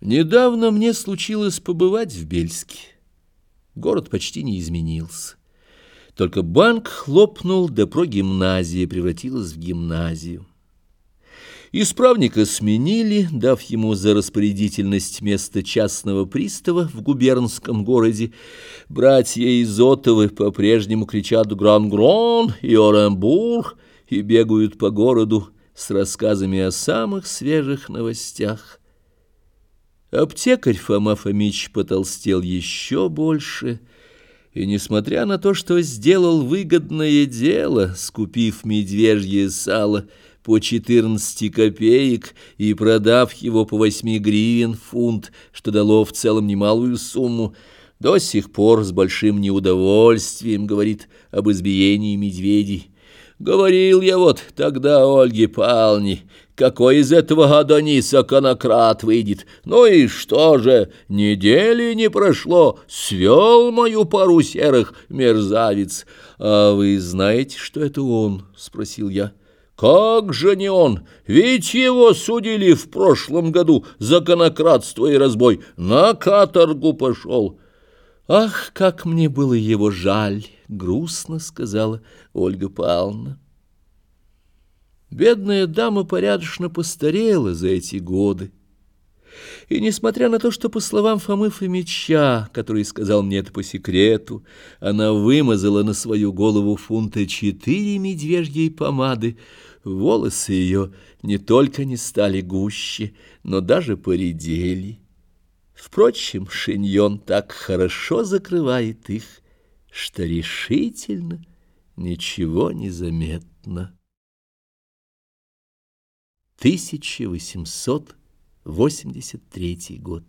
Недавно мне случилось побывать в Бельске. Город почти не изменился. Только банк хлопнул, да прогимназия превратилась в гимназию. Исправника сменили, дав ему за распорядительность место частного пристава в губернском городе. Братья Изотовы по-прежнему кричат «Гран-Грон» и «Оренбург» и бегают по городу с рассказами о самых свежих новостях. Аптекарь Фома Фомич потолстел еще больше, и, несмотря на то, что сделал выгодное дело, скупив медвежье сало по 14 копеек и продав его по 8 гривен фунт, что дало в целом немалую сумму, до сих пор с большим неудовольствием говорит об избиении медведей. Говорил я вот тогда Ольге Павловне, какой из этого Адониса конократ выйдет. Ну и что же, недели не прошло, свел мою пару серых мерзавец. А вы знаете, что это он? — спросил я. Как же не он? Ведь его судили в прошлом году за конократство и разбой. На каторгу пошел. Ах, как мне было его жаль! — грустно сказала Ольга Павловна. Бедная дама порядочно постарела за эти годы. И несмотря на то, что, по словам Фомы Фомича, который сказал мне это по секрету, она вымазала на свою голову фунта четыре медвежьей помады, волосы ее не только не стали гуще, но даже поредели. Впрочем, шиньон так хорошо закрывает их, что решительно ничего не заметно. 1883 год.